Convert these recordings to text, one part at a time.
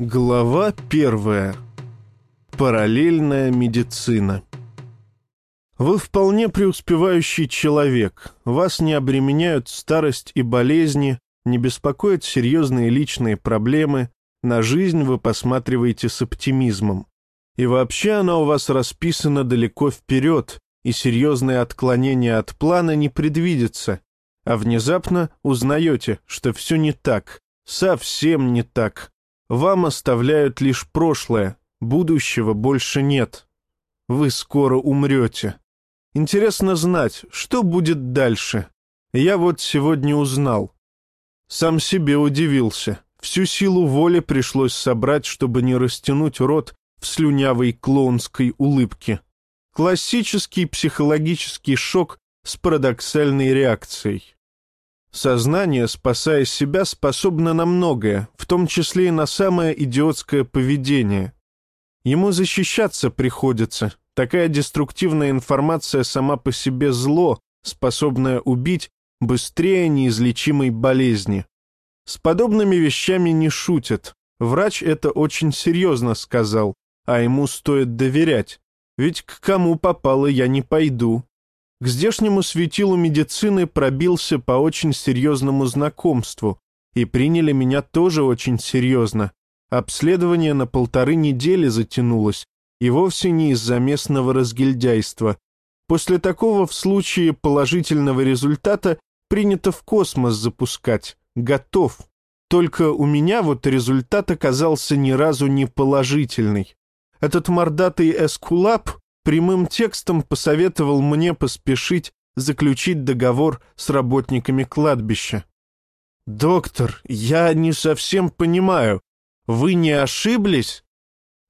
Глава первая. Параллельная медицина. Вы вполне преуспевающий человек. Вас не обременяют старость и болезни, не беспокоят серьезные личные проблемы. На жизнь вы посматриваете с оптимизмом. И вообще она у вас расписана далеко вперед, и серьезные отклонения от плана не предвидится. А внезапно узнаете, что все не так, совсем не так. Вам оставляют лишь прошлое, будущего больше нет. Вы скоро умрете. Интересно знать, что будет дальше. Я вот сегодня узнал. Сам себе удивился. Всю силу воли пришлось собрать, чтобы не растянуть рот в слюнявой клоунской улыбке. Классический психологический шок с парадоксальной реакцией. Сознание, спасая себя, способно на многое, в том числе и на самое идиотское поведение. Ему защищаться приходится. Такая деструктивная информация сама по себе зло, способное убить быстрее неизлечимой болезни. С подобными вещами не шутят. Врач это очень серьезно сказал, а ему стоит доверять. Ведь к кому попало я не пойду. К здешнему светилу медицины пробился по очень серьезному знакомству, и приняли меня тоже очень серьезно. Обследование на полторы недели затянулось, и вовсе не из-за местного разгильдяйства. После такого в случае положительного результата принято в космос запускать. Готов. Только у меня вот результат оказался ни разу не положительный. Этот мордатый эскулап прямым текстом посоветовал мне поспешить заключить договор с работниками кладбища. «Доктор, я не совсем понимаю. Вы не ошиблись?»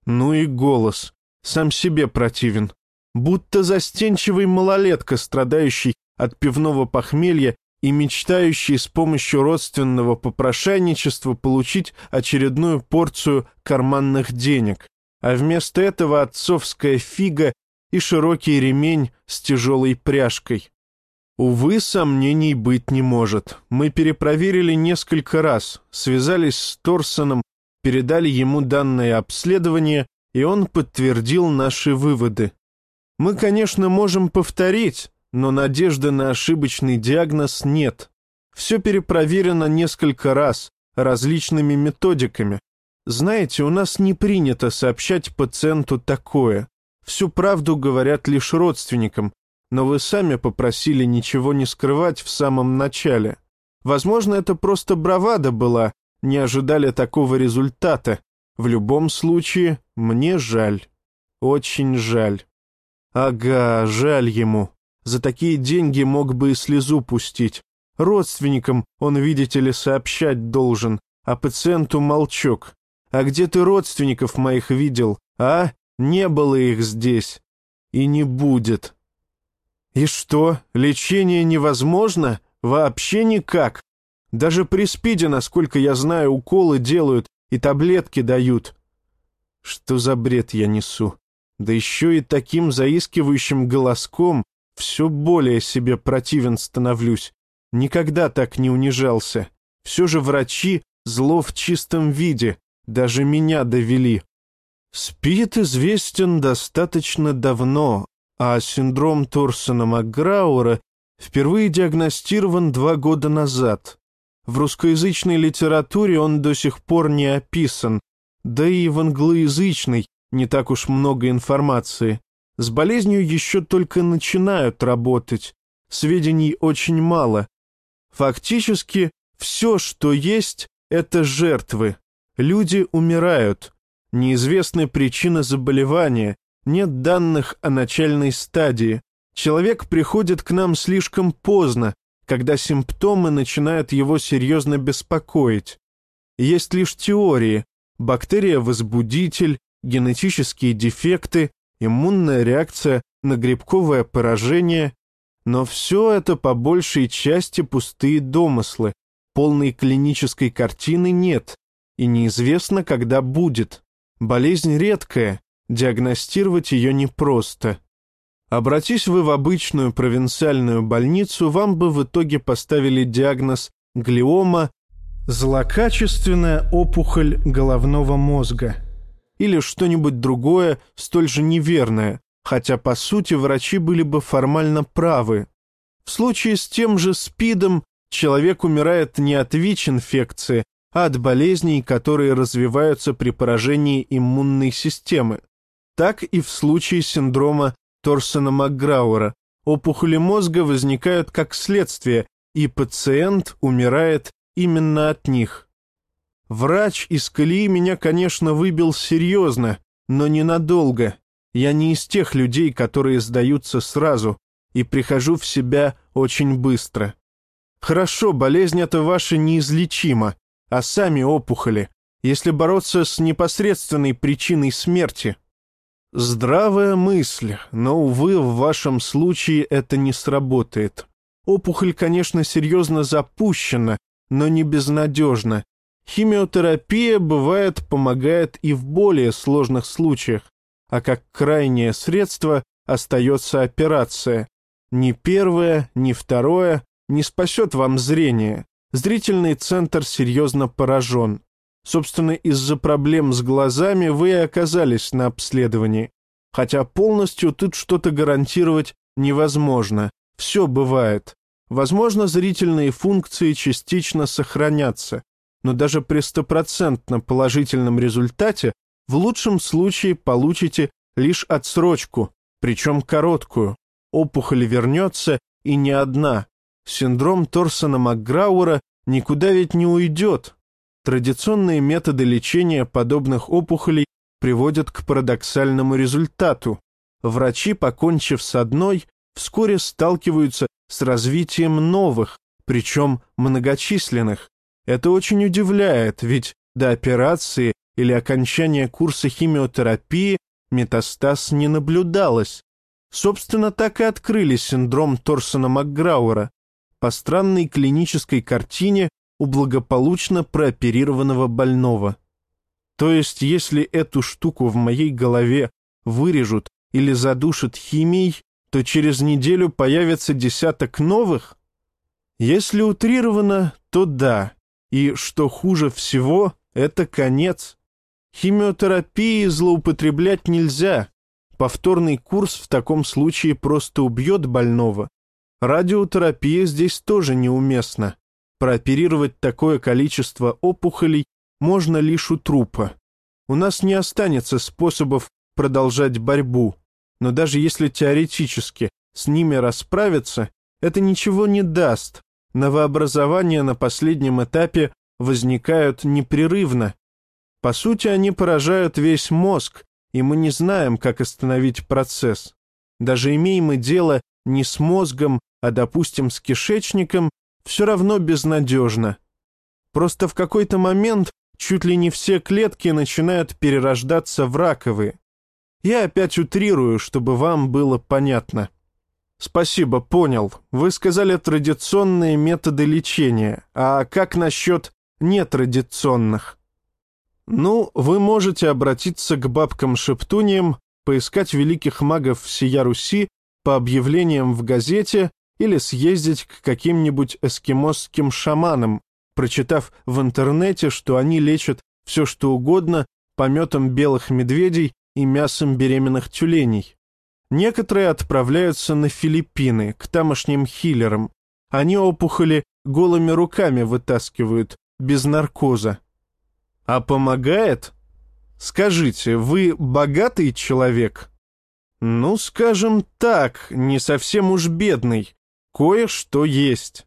Ну и голос. Сам себе противен. Будто застенчивый малолетка, страдающий от пивного похмелья и мечтающий с помощью родственного попрошайничества получить очередную порцию карманных денег. А вместо этого отцовская фига и широкий ремень с тяжелой пряжкой. Увы, сомнений быть не может. Мы перепроверили несколько раз, связались с Торсоном, передали ему данное обследование, и он подтвердил наши выводы. Мы, конечно, можем повторить, но надежды на ошибочный диагноз нет. Все перепроверено несколько раз, различными методиками. Знаете, у нас не принято сообщать пациенту такое. Всю правду говорят лишь родственникам, но вы сами попросили ничего не скрывать в самом начале. Возможно, это просто бравада была, не ожидали такого результата. В любом случае, мне жаль. Очень жаль. Ага, жаль ему. За такие деньги мог бы и слезу пустить. Родственникам он, видите ли, сообщать должен, а пациенту молчок. А где ты родственников моих видел, а? Не было их здесь. И не будет. И что, лечение невозможно? Вообще никак. Даже при СПИДе, насколько я знаю, уколы делают и таблетки дают. Что за бред я несу? Да еще и таким заискивающим голоском все более себе противен становлюсь. Никогда так не унижался. Все же врачи зло в чистом виде, даже меня довели. СПИД известен достаточно давно, а синдром Торсона-Макграуэра впервые диагностирован два года назад. В русскоязычной литературе он до сих пор не описан, да и в англоязычной не так уж много информации. С болезнью еще только начинают работать, сведений очень мало. Фактически, все, что есть, это жертвы. Люди умирают, Неизвестны причина заболевания, нет данных о начальной стадии. Человек приходит к нам слишком поздно, когда симптомы начинают его серьезно беспокоить. Есть лишь теории – бактерия-возбудитель, генетические дефекты, иммунная реакция на грибковое поражение. Но все это по большей части пустые домыслы, полной клинической картины нет, и неизвестно, когда будет. Болезнь редкая, диагностировать ее непросто. Обратись вы в обычную провинциальную больницу, вам бы в итоге поставили диагноз глиома Злокачественная опухоль головного мозга. Или что-нибудь другое, столь же неверное, хотя, по сути, врачи были бы формально правы. В случае с тем же СПИДом человек умирает не от ВИЧ-инфекции, от болезней, которые развиваются при поражении иммунной системы. Так и в случае синдрома Торсона-Макграуэра. Опухоли мозга возникают как следствие, и пациент умирает именно от них. Врач из колеи меня, конечно, выбил серьезно, но ненадолго. Я не из тех людей, которые сдаются сразу, и прихожу в себя очень быстро. Хорошо, болезнь эта ваша неизлечима, а сами опухоли, если бороться с непосредственной причиной смерти. Здравая мысль, но, увы, в вашем случае это не сработает. Опухоль, конечно, серьезно запущена, но не безнадежна. Химиотерапия, бывает, помогает и в более сложных случаях, а как крайнее средство остается операция. Ни первое, ни второе не спасет вам зрение. Зрительный центр серьезно поражен. Собственно, из-за проблем с глазами вы и оказались на обследовании. Хотя полностью тут что-то гарантировать невозможно. Все бывает. Возможно, зрительные функции частично сохранятся, но даже при стопроцентно положительном результате в лучшем случае получите лишь отсрочку, причем короткую. Опухоль вернется и не одна. Синдром Торсона-Макграуэра никуда ведь не уйдет. Традиционные методы лечения подобных опухолей приводят к парадоксальному результату. Врачи, покончив с одной, вскоре сталкиваются с развитием новых, причем многочисленных. Это очень удивляет, ведь до операции или окончания курса химиотерапии метастаз не наблюдалось. Собственно, так и открыли синдром Торсона-Макграуэра по странной клинической картине у благополучно прооперированного больного. То есть, если эту штуку в моей голове вырежут или задушат химией, то через неделю появится десяток новых? Если утрировано, то да. И что хуже всего, это конец. Химиотерапии злоупотреблять нельзя. Повторный курс в таком случае просто убьет больного. Радиотерапия здесь тоже неуместна. Прооперировать такое количество опухолей можно лишь у трупа. У нас не останется способов продолжать борьбу но даже если теоретически с ними расправиться, это ничего не даст. Новообразования на последнем этапе возникают непрерывно. По сути, они поражают весь мозг, и мы не знаем, как остановить процесс. Даже имеем мы дело не с мозгом, а, допустим, с кишечником, все равно безнадежно. Просто в какой-то момент чуть ли не все клетки начинают перерождаться в раковые. Я опять утрирую, чтобы вам было понятно. Спасибо, понял. Вы сказали традиционные методы лечения. А как насчет нетрадиционных? Ну, вы можете обратиться к бабкам-шептуниям, поискать великих магов всея Руси по объявлениям в газете или съездить к каким-нибудь эскимосским шаманам, прочитав в интернете, что они лечат все что угодно пометом белых медведей и мясом беременных тюленей. Некоторые отправляются на Филиппины, к тамошним хиллерам. Они опухоли голыми руками вытаскивают, без наркоза. А помогает? Скажите, вы богатый человек? Ну, скажем так, не совсем уж бедный. Кое-что есть.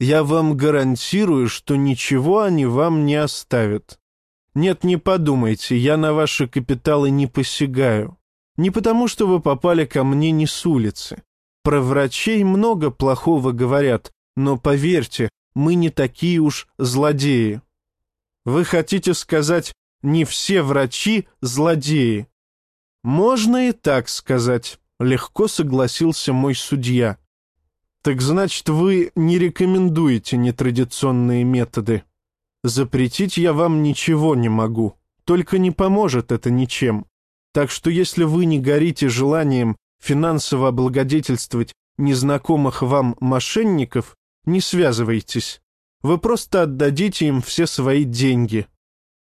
Я вам гарантирую, что ничего они вам не оставят. Нет, не подумайте, я на ваши капиталы не посягаю. Не потому, что вы попали ко мне не с улицы. Про врачей много плохого говорят, но поверьте, мы не такие уж злодеи. Вы хотите сказать, не все врачи злодеи? Можно и так сказать, легко согласился мой судья. Так значит, вы не рекомендуете нетрадиционные методы? Запретить я вам ничего не могу, только не поможет это ничем. Так что если вы не горите желанием финансово облагодетельствовать незнакомых вам мошенников, не связывайтесь. Вы просто отдадите им все свои деньги».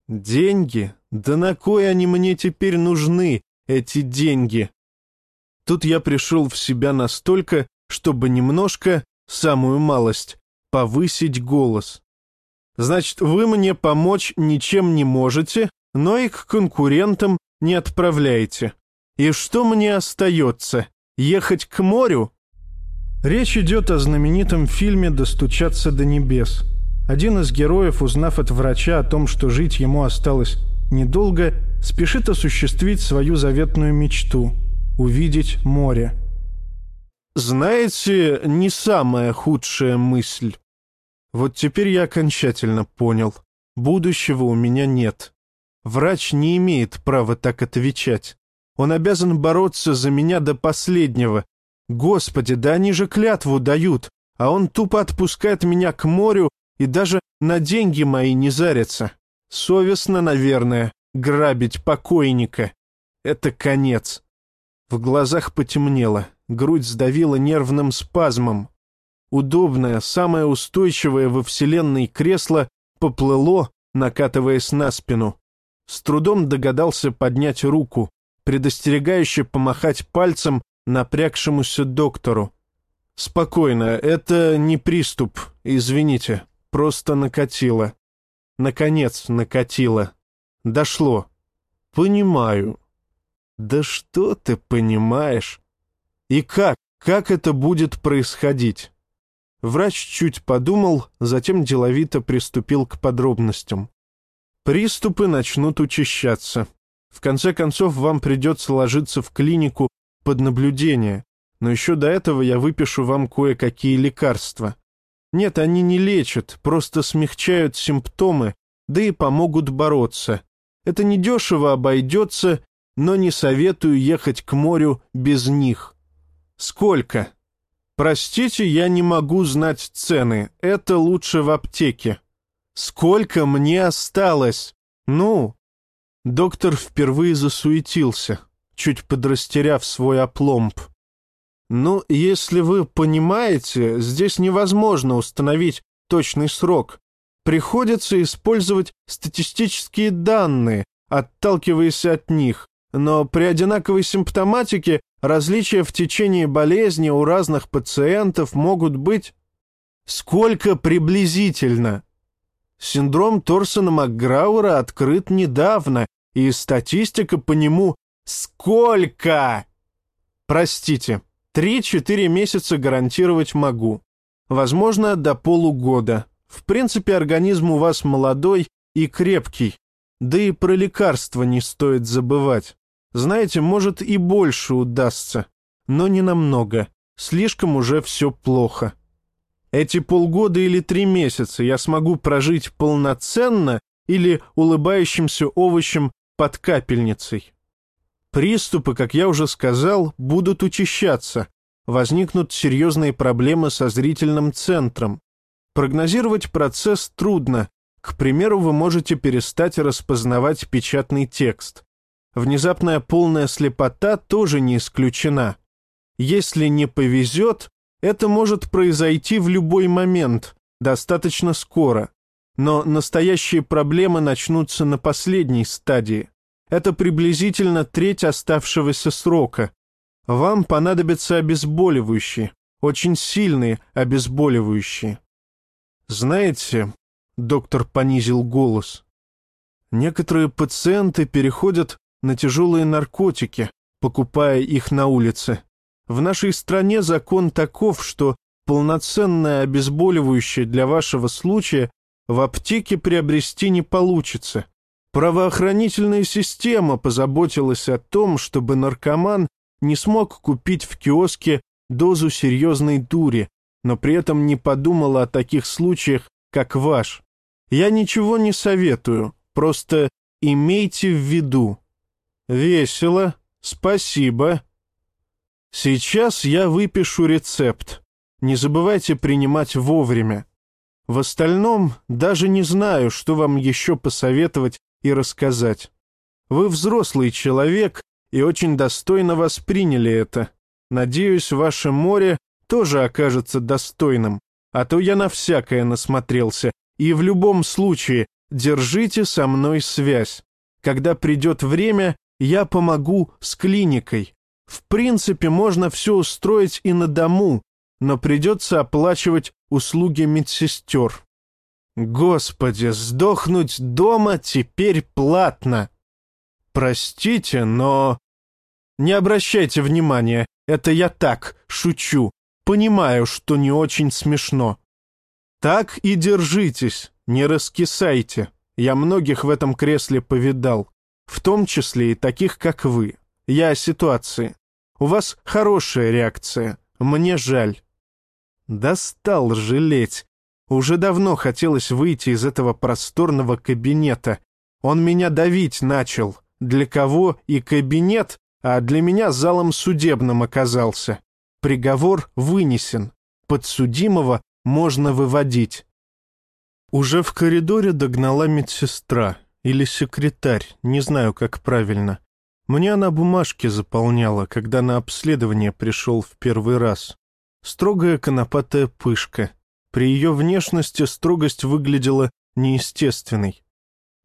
«Деньги? Да на кой они мне теперь нужны, эти деньги?» Тут я пришел в себя настолько, чтобы немножко, самую малость, повысить голос. «Значит, вы мне помочь ничем не можете, но и к конкурентам не отправляете. И что мне остается? Ехать к морю?» Речь идет о знаменитом фильме «Достучаться до небес». Один из героев, узнав от врача о том, что жить ему осталось недолго, спешит осуществить свою заветную мечту — увидеть море. Знаете, не самая худшая мысль. Вот теперь я окончательно понял. Будущего у меня нет. Врач не имеет права так отвечать. Он обязан бороться за меня до последнего, Господи, да они же клятву дают, а он тупо отпускает меня к морю и даже на деньги мои не зарится. Совестно, наверное, грабить покойника. Это конец. В глазах потемнело, грудь сдавила нервным спазмом. Удобное, самое устойчивое во вселенной кресло поплыло, накатываясь на спину. С трудом догадался поднять руку, предостерегающе помахать пальцем напрягшемуся доктору. «Спокойно, это не приступ, извините, просто накатило. Наконец накатило. Дошло. Понимаю». «Да что ты понимаешь? И как, как это будет происходить?» Врач чуть подумал, затем деловито приступил к подробностям. «Приступы начнут учащаться. В конце концов, вам придется ложиться в клинику под наблюдение, но еще до этого я выпишу вам кое-какие лекарства. Нет, они не лечат, просто смягчают симптомы, да и помогут бороться. Это недешево обойдется, но не советую ехать к морю без них. Сколько? Простите, я не могу знать цены, это лучше в аптеке. Сколько мне осталось? Ну? Доктор впервые засуетился чуть подрастеряв свой опломб. «Ну, если вы понимаете, здесь невозможно установить точный срок. Приходится использовать статистические данные, отталкиваясь от них, но при одинаковой симптоматике различия в течение болезни у разных пациентов могут быть... Сколько приблизительно? Синдром Торсона Макграуэра открыт недавно, и статистика по нему Сколько? Простите, три-четыре месяца гарантировать могу. Возможно, до полугода. В принципе, организм у вас молодой и крепкий. Да и про лекарства не стоит забывать. Знаете, может и больше удастся. Но не намного. Слишком уже все плохо. Эти полгода или три месяца я смогу прожить полноценно или улыбающимся овощем под капельницей. Приступы, как я уже сказал, будут учащаться. Возникнут серьезные проблемы со зрительным центром. Прогнозировать процесс трудно. К примеру, вы можете перестать распознавать печатный текст. Внезапная полная слепота тоже не исключена. Если не повезет, это может произойти в любой момент, достаточно скоро. Но настоящие проблемы начнутся на последней стадии. Это приблизительно треть оставшегося срока. Вам понадобятся обезболивающие, очень сильные обезболивающие. Знаете, доктор понизил голос, некоторые пациенты переходят на тяжелые наркотики, покупая их на улице. В нашей стране закон таков, что полноценное обезболивающее для вашего случая в аптеке приобрести не получится. Правоохранительная система позаботилась о том, чтобы наркоман не смог купить в киоске дозу серьезной дури, но при этом не подумала о таких случаях, как ваш. Я ничего не советую, просто имейте в виду. Весело, спасибо. Сейчас я выпишу рецепт. Не забывайте принимать вовремя. В остальном даже не знаю, что вам еще посоветовать и рассказать. Вы взрослый человек и очень достойно восприняли это. Надеюсь, ваше море тоже окажется достойным. а то я на всякое насмотрелся, и в любом случае держите со мной связь. Когда придет время, я помогу с клиникой. В принципе, можно все устроить и на дому, но придется оплачивать услуги медсестер. Господи, сдохнуть дома теперь платно. Простите, но... Не обращайте внимания, это я так, шучу. Понимаю, что не очень смешно. Так и держитесь, не раскисайте. Я многих в этом кресле повидал, в том числе и таких, как вы. Я о ситуации. У вас хорошая реакция, мне жаль. Достал жалеть. Уже давно хотелось выйти из этого просторного кабинета. Он меня давить начал. Для кого и кабинет, а для меня залом судебным оказался. Приговор вынесен. Подсудимого можно выводить. Уже в коридоре догнала медсестра или секретарь, не знаю, как правильно. Мне она бумажки заполняла, когда на обследование пришел в первый раз. Строгая конопатая пышка. При ее внешности строгость выглядела неестественной.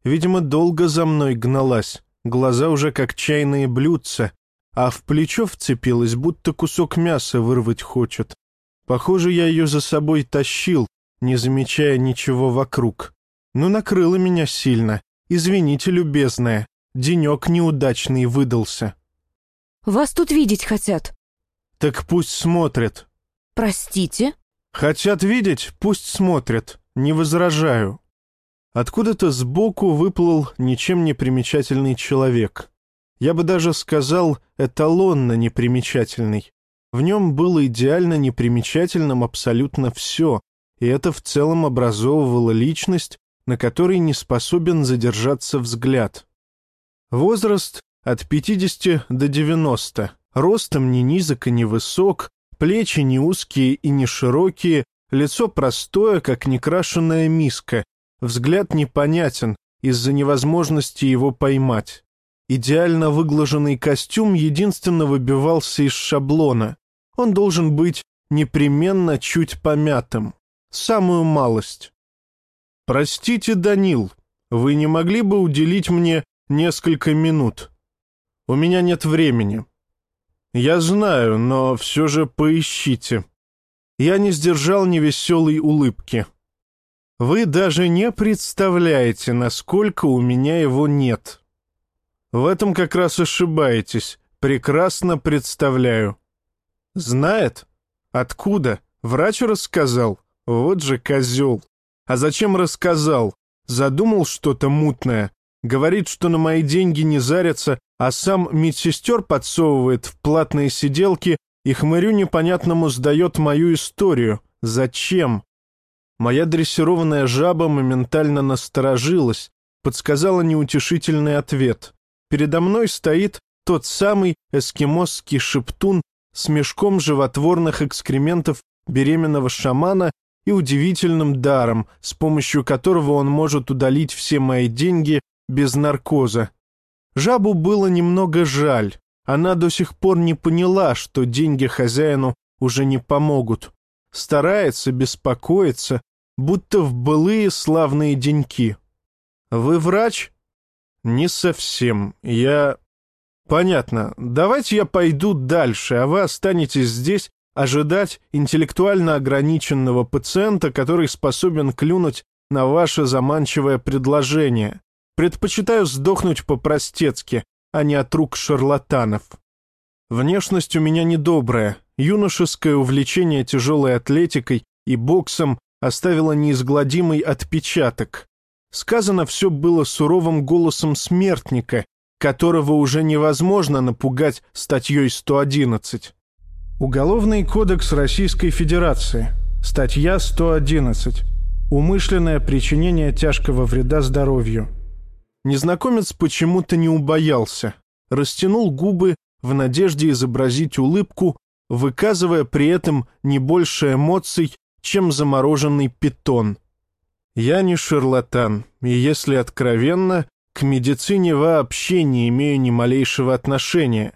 Видимо, долго за мной гналась, глаза уже как чайные блюдца, а в плечо вцепилась, будто кусок мяса вырвать хочет. Похоже, я ее за собой тащил, не замечая ничего вокруг. Ну, накрыло меня сильно. Извините, любезная, денек неудачный выдался. «Вас тут видеть хотят». «Так пусть смотрят». «Простите?» «Хотят видеть, пусть смотрят. Не возражаю». Откуда-то сбоку выплыл ничем не примечательный человек. Я бы даже сказал, эталонно непримечательный. В нем было идеально непримечательным абсолютно все, и это в целом образовывало личность, на которой не способен задержаться взгляд. Возраст от 50 до 90, ростом не низок и не высок, плечи не узкие и не широкие, лицо простое, как некрашенная миска, взгляд непонятен из-за невозможности его поймать. Идеально выглаженный костюм единственно выбивался из шаблона. Он должен быть непременно чуть помятым. Самую малость. «Простите, Данил, вы не могли бы уделить мне несколько минут? У меня нет времени». «Я знаю, но все же поищите». Я не сдержал невеселой улыбки. «Вы даже не представляете, насколько у меня его нет». В этом как раз ошибаетесь. Прекрасно представляю. Знает? Откуда? Врач рассказал? Вот же козел. А зачем рассказал? Задумал что-то мутное. Говорит, что на мои деньги не зарятся, а сам медсестер подсовывает в платные сиделки и хмырю непонятному сдает мою историю. Зачем? Моя дрессированная жаба моментально насторожилась, подсказала неутешительный ответ. Передо мной стоит тот самый эскимосский шептун с мешком животворных экскрементов беременного шамана и удивительным даром, с помощью которого он может удалить все мои деньги без наркоза. Жабу было немного жаль. Она до сих пор не поняла, что деньги хозяину уже не помогут. Старается, беспокоиться, будто в былые славные деньки. «Вы врач?» «Не совсем. Я...» «Понятно. Давайте я пойду дальше, а вы останетесь здесь ожидать интеллектуально ограниченного пациента, который способен клюнуть на ваше заманчивое предложение. Предпочитаю сдохнуть по-простецки, а не от рук шарлатанов. Внешность у меня недобрая. Юношеское увлечение тяжелой атлетикой и боксом оставило неизгладимый отпечаток. Сказано все было суровым голосом смертника, которого уже невозможно напугать статьей 111. Уголовный кодекс Российской Федерации. Статья 111. Умышленное причинение тяжкого вреда здоровью. Незнакомец почему-то не убоялся. Растянул губы в надежде изобразить улыбку, выказывая при этом не больше эмоций, чем замороженный питон. Я не шарлатан, и если откровенно, к медицине вообще не имею ни малейшего отношения.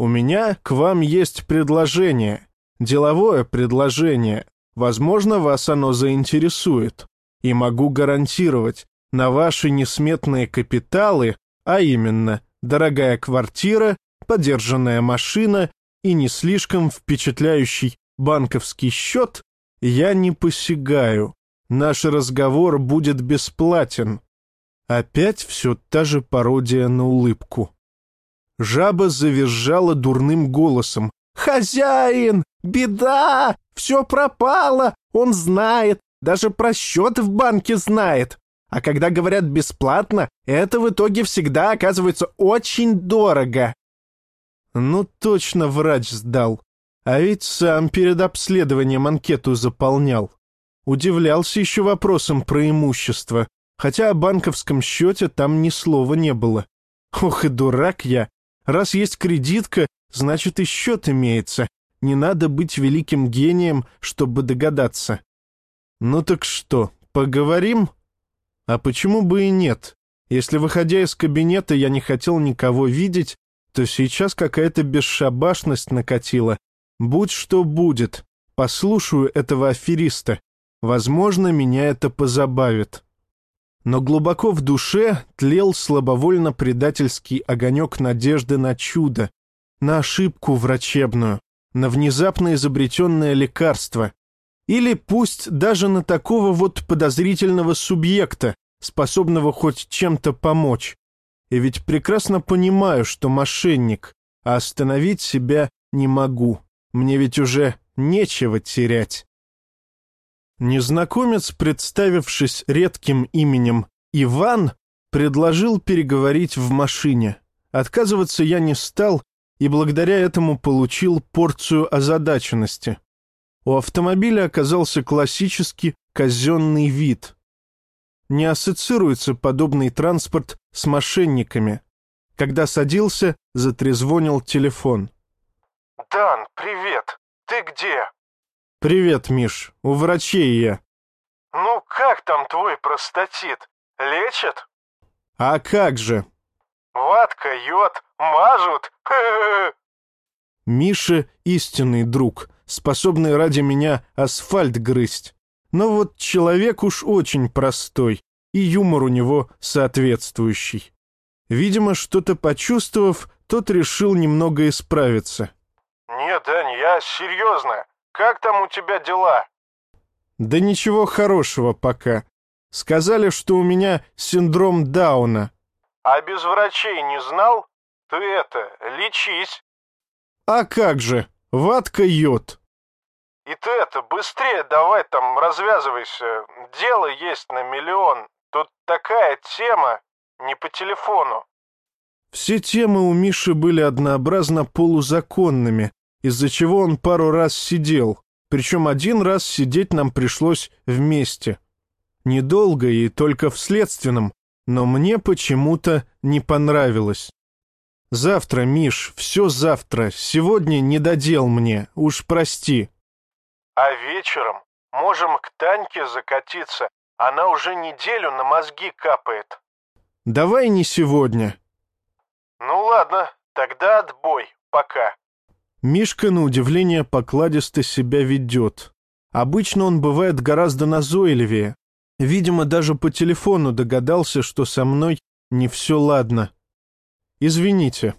У меня к вам есть предложение, деловое предложение, Возможно, вас оно заинтересует. И могу гарантировать, на ваши несметные капиталы, а именно дорогая квартира, подержанная машина и не слишком впечатляющий банковский счет, я не посягаю. Наш разговор будет бесплатен. Опять все та же пародия на улыбку. Жаба завизжала дурным голосом. «Хозяин! Беда! Все пропало! Он знает! Даже про счет в банке знает! А когда говорят бесплатно, это в итоге всегда оказывается очень дорого!» Ну, точно врач сдал. А ведь сам перед обследованием анкету заполнял. Удивлялся еще вопросом про имущество, хотя о банковском счете там ни слова не было. Ох и дурак я. Раз есть кредитка, значит и счет имеется. Не надо быть великим гением, чтобы догадаться. Ну так что, поговорим? А почему бы и нет? Если, выходя из кабинета, я не хотел никого видеть, то сейчас какая-то бесшабашность накатила. Будь что будет, послушаю этого афериста. Возможно, меня это позабавит. Но глубоко в душе тлел слабовольно предательский огонек надежды на чудо, на ошибку врачебную, на внезапно изобретенное лекарство. Или пусть даже на такого вот подозрительного субъекта, способного хоть чем-то помочь. И ведь прекрасно понимаю, что мошенник, а остановить себя не могу. Мне ведь уже нечего терять. Незнакомец, представившись редким именем Иван, предложил переговорить в машине. Отказываться я не стал и благодаря этому получил порцию озадаченности. У автомобиля оказался классический казенный вид не ассоциируется подобный транспорт с мошенниками. Когда садился, затрезвонил телефон. «Дан, привет! Ты где?» «Привет, Миш. У врачей я». «Ну, как там твой простатит? Лечат?» «А как же?» «Ватка, йод, мажут!» Миша — истинный друг, способный ради меня асфальт грызть. Но вот человек уж очень простой, и юмор у него соответствующий. Видимо, что-то почувствовав, тот решил немного исправиться. «Нет, Дань, я серьезно. Как там у тебя дела?» «Да ничего хорошего пока. Сказали, что у меня синдром Дауна». «А без врачей не знал? Ты это, лечись». «А как же, ватка йод». И ты это, быстрее давай там развязывайся. Дело есть на миллион. Тут такая тема, не по телефону. Все темы у Миши были однообразно полузаконными, из-за чего он пару раз сидел, причем один раз сидеть нам пришлось вместе. Недолго и только в следственном, но мне почему-то не понравилось. Завтра, Миш, все завтра, сегодня не додел мне, уж прости. А вечером можем к Таньке закатиться. Она уже неделю на мозги капает. Давай не сегодня. Ну ладно, тогда отбой. Пока. Мишка, на удивление, покладисто себя ведет. Обычно он бывает гораздо назойливее. Видимо, даже по телефону догадался, что со мной не все ладно. Извините,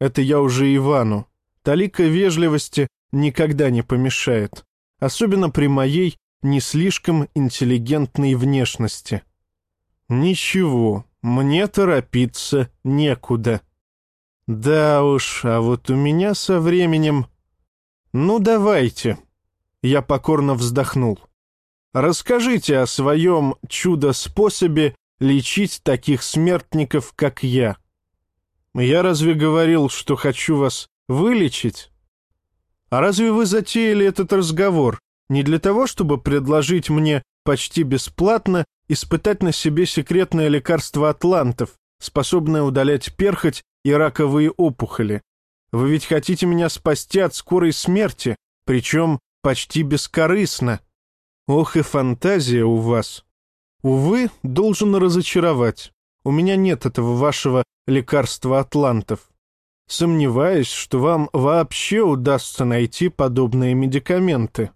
это я уже Ивану. Талика вежливости никогда не помешает особенно при моей не слишком интеллигентной внешности. Ничего, мне торопиться некуда. Да уж, а вот у меня со временем... Ну, давайте. Я покорно вздохнул. Расскажите о своем чудо-способе лечить таких смертников, как я. Я разве говорил, что хочу вас вылечить? А разве вы затеяли этот разговор не для того, чтобы предложить мне почти бесплатно испытать на себе секретное лекарство атлантов, способное удалять перхоть и раковые опухоли? Вы ведь хотите меня спасти от скорой смерти, причем почти бескорыстно. Ох и фантазия у вас. Увы, должен разочаровать. У меня нет этого вашего лекарства атлантов. Сомневаюсь, что вам вообще удастся найти подобные медикаменты.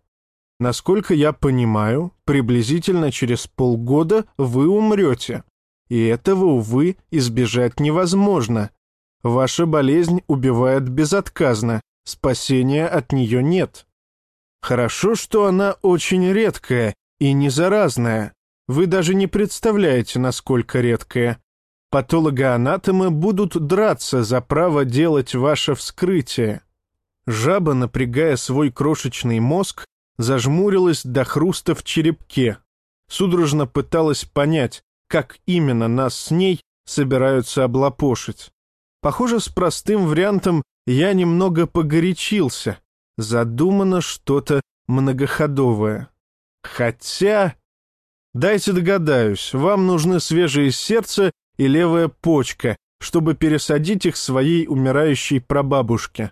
Насколько я понимаю, приблизительно через полгода вы умрете. И этого, увы, избежать невозможно. Ваша болезнь убивает безотказно, спасения от нее нет. Хорошо, что она очень редкая и не заразная. Вы даже не представляете, насколько редкая. Патологоанатомы будут драться за право делать ваше вскрытие. Жаба, напрягая свой крошечный мозг, зажмурилась до хруста в черепке. Судорожно пыталась понять, как именно нас с ней собираются облапошить. Похоже, с простым вариантом я немного погорячился. Задумано что-то многоходовое. Хотя... Дайте догадаюсь, вам нужны свежее сердце и левая почка, чтобы пересадить их своей умирающей прабабушке.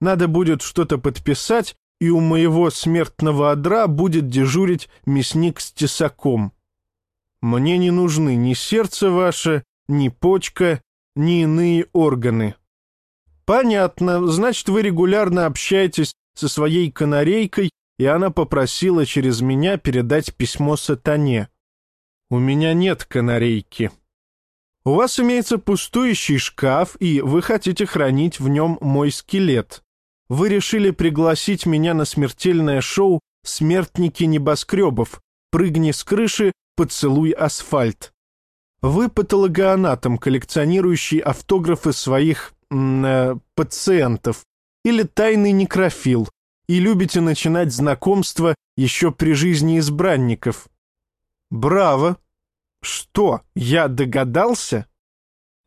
Надо будет что-то подписать, и у моего смертного одра будет дежурить мясник с тесаком. Мне не нужны ни сердце ваше, ни почка, ни иные органы. Понятно, значит, вы регулярно общаетесь со своей канарейкой, и она попросила через меня передать письмо сатане. У меня нет канарейки. У вас имеется пустующий шкаф, и вы хотите хранить в нем мой скелет. Вы решили пригласить меня на смертельное шоу «Смертники небоскребов», «Прыгни с крыши, поцелуй асфальт». Вы патологоанатом, коллекционирующий автографы своих э, пациентов, или тайный некрофил, и любите начинать знакомство еще при жизни избранников. Браво! Что, я догадался?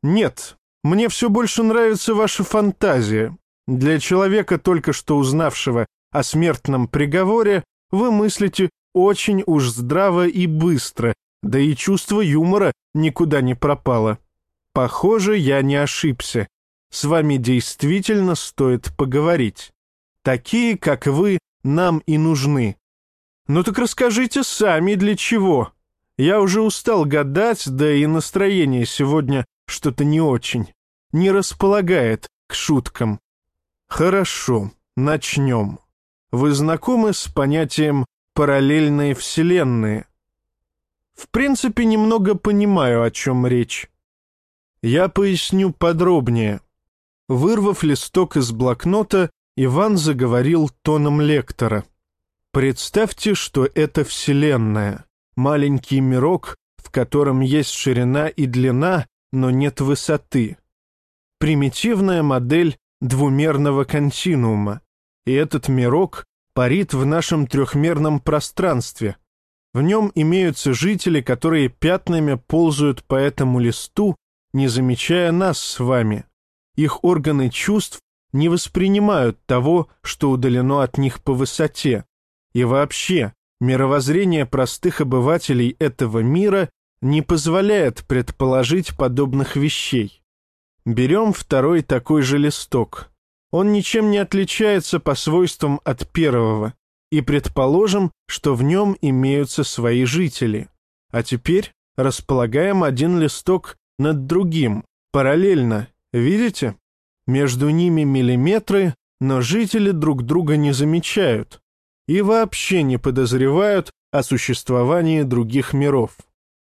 Нет, мне все больше нравится ваша фантазия. Для человека, только что узнавшего о смертном приговоре, вы мыслите очень уж здраво и быстро, да и чувство юмора никуда не пропало. Похоже, я не ошибся. С вами действительно стоит поговорить. Такие, как вы, нам и нужны. Ну так расскажите сами, для чего. Я уже устал гадать, да и настроение сегодня что-то не очень. Не располагает к шуткам. Хорошо, начнем. Вы знакомы с понятием «параллельные вселенные»? В принципе, немного понимаю, о чем речь. Я поясню подробнее. Вырвав листок из блокнота, Иван заговорил тоном лектора. Представьте, что это Вселенная, маленький мирок, в котором есть ширина и длина, но нет высоты. Примитивная модель двумерного континуума, и этот мирок парит в нашем трехмерном пространстве. В нем имеются жители, которые пятнами ползают по этому листу, не замечая нас с вами. Их органы чувств не воспринимают того, что удалено от них по высоте. И вообще, мировоззрение простых обывателей этого мира не позволяет предположить подобных вещей. Берем второй такой же листок. Он ничем не отличается по свойствам от первого, и предположим, что в нем имеются свои жители. А теперь располагаем один листок над другим, параллельно, видите? Между ними миллиметры, но жители друг друга не замечают и вообще не подозревают о существовании других миров.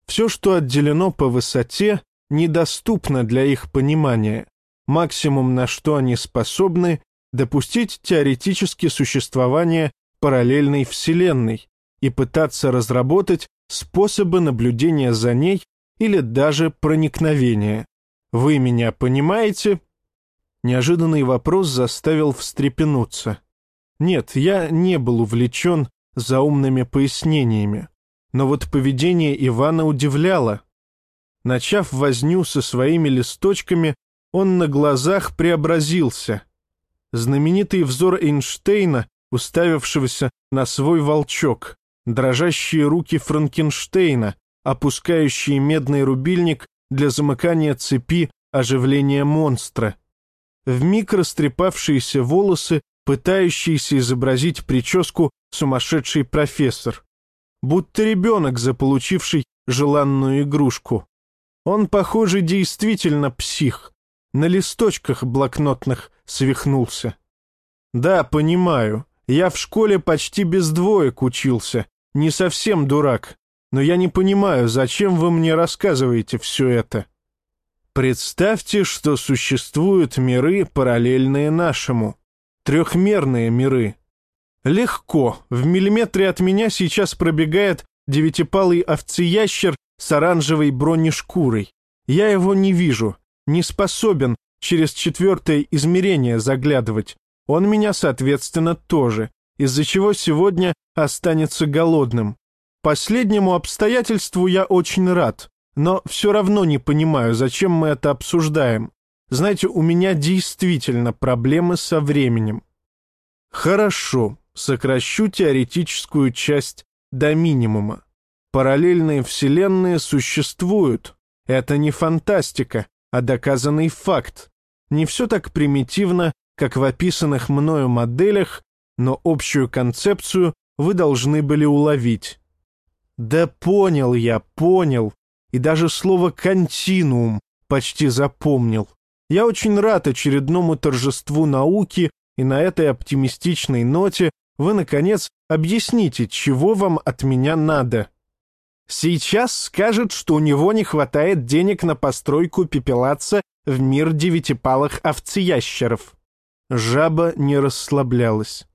Все, что отделено по высоте, недоступно для их понимания. Максимум, на что они способны, допустить теоретически существование параллельной Вселенной и пытаться разработать способы наблюдения за ней или даже проникновения. Вы меня понимаете? Неожиданный вопрос заставил встрепенуться. Нет, я не был увлечен заумными пояснениями, но вот поведение Ивана удивляло. Начав возню со своими листочками, он на глазах преобразился. Знаменитый взор Эйнштейна, уставившегося на свой волчок, дрожащие руки Франкенштейна, опускающие медный рубильник для замыкания цепи оживления монстра. Вмиг растрепавшиеся волосы, пытающиеся изобразить прическу сумасшедший профессор. Будто ребенок, заполучивший желанную игрушку. Он, похоже, действительно псих. На листочках блокнотных свихнулся. Да, понимаю, Я в школе почти без двоек учился, не совсем дурак. Но я не понимаю, зачем вы мне рассказываете все это? Представьте, что существуют миры, параллельные нашему. Трехмерные миры. Легко. В миллиметре от меня сейчас пробегает девятипалый овцеящер с оранжевой бронешкурой. Я его не вижу, не способен через четвертое измерение заглядывать. Он меня, соответственно, тоже, из-за чего сегодня останется голодным. Последнему обстоятельству я очень рад, но все равно не понимаю, зачем мы это обсуждаем. Знаете, у меня действительно проблемы со временем. Хорошо, сокращу теоретическую часть до минимума. Параллельные вселенные существуют. Это не фантастика, а доказанный факт. Не все так примитивно, как в описанных мною моделях, но общую концепцию вы должны были уловить. Да понял я, понял. И даже слово «континуум» почти запомнил. Я очень рад очередному торжеству науки, и на этой оптимистичной ноте вы, наконец, объясните, чего вам от меня надо. Сейчас скажет, что у него не хватает денег на постройку пепелаца в мир девятипалых овцеящеров. Жаба не расслаблялась.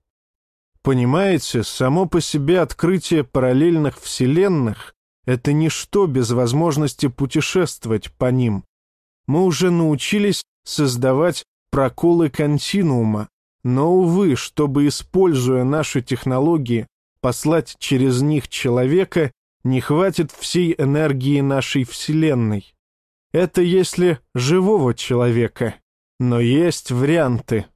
Понимаете, само по себе открытие параллельных вселенных — это ничто без возможности путешествовать по ним. Мы уже научились создавать проколы континуума, но, увы, чтобы, используя наши технологии, послать через них человека, не хватит всей энергии нашей Вселенной. Это если живого человека, но есть варианты.